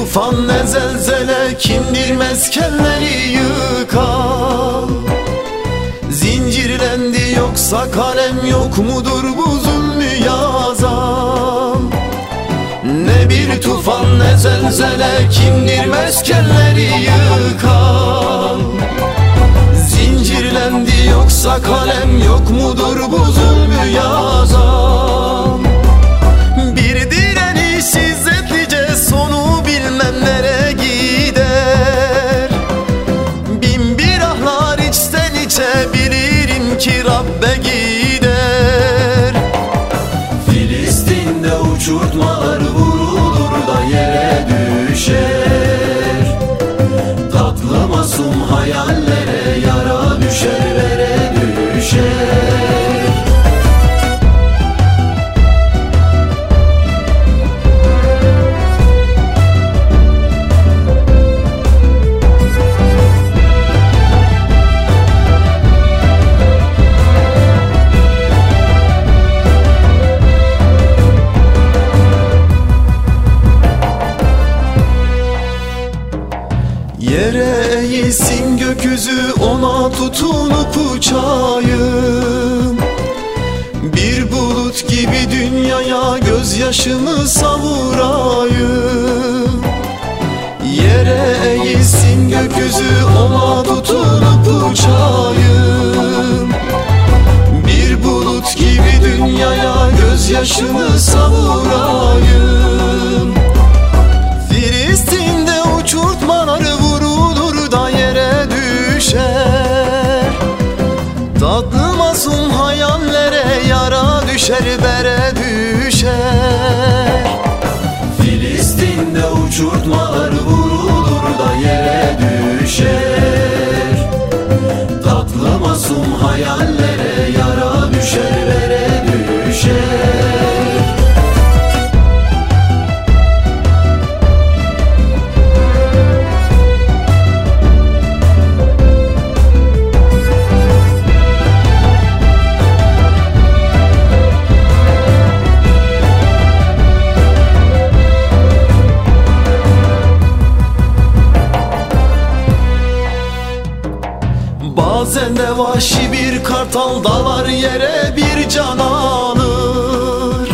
tufan ne zelzele kimdir meskenleri yıkan Zincirlendi yoksa kalem yok mudur bu zulmü yazan? Ne bir tufan ne zelzele kimdir meskenleri yıkan Zincirlendi yoksa kalem yok mudur bu zulmü yazan uçurtmalar vurulur da yere düşer. Tatlı masum hayallere Yere eğilsin gökyüzü ona tutunup uçayım? Bir bulut gibi dünyaya gözyaşımı savurayım. Yere eğilsin gökyüzü ona tutunup uçayım? Bir bulut gibi dünyaya gözyaşımı savurayım yara düşer. Bere düşer Filistin'de uçurtmalar vurulur da yere düşer. Tatlı masum hayallere vahşi bir kartal dalar yere bir can alır.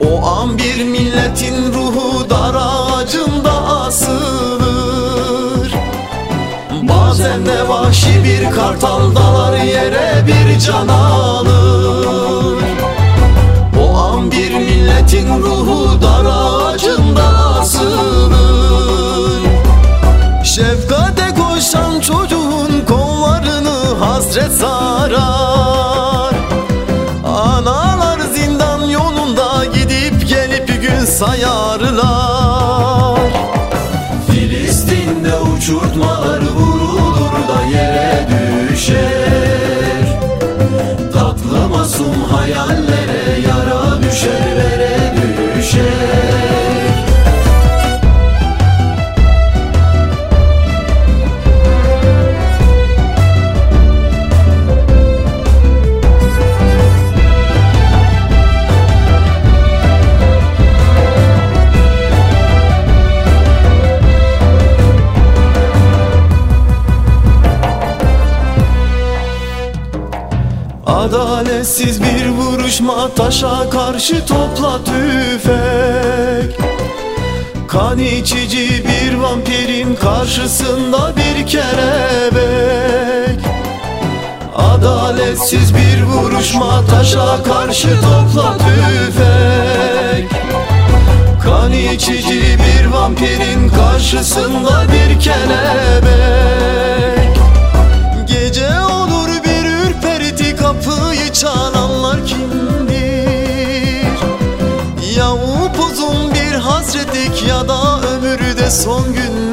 O an bir milletin ruhu dar ağacında asılır. Bazen de vahşi bir kartal dalar yere bir can alır. O an bir milletin ruhu sayarlar. Filistin'de uçurtmalar vurulur Adaletsiz bir vuruşma taşa karşı topla tüfek. Kan içici bir vampirin karşısında bir kelebek. Adaletsiz bir vuruşma taşa karşı topla tüfek. Kan içici bir vampirin karşısında bir kelebek çalanlar kimdir? Ya upuzun bir hasretlik ya da ömürde son gündür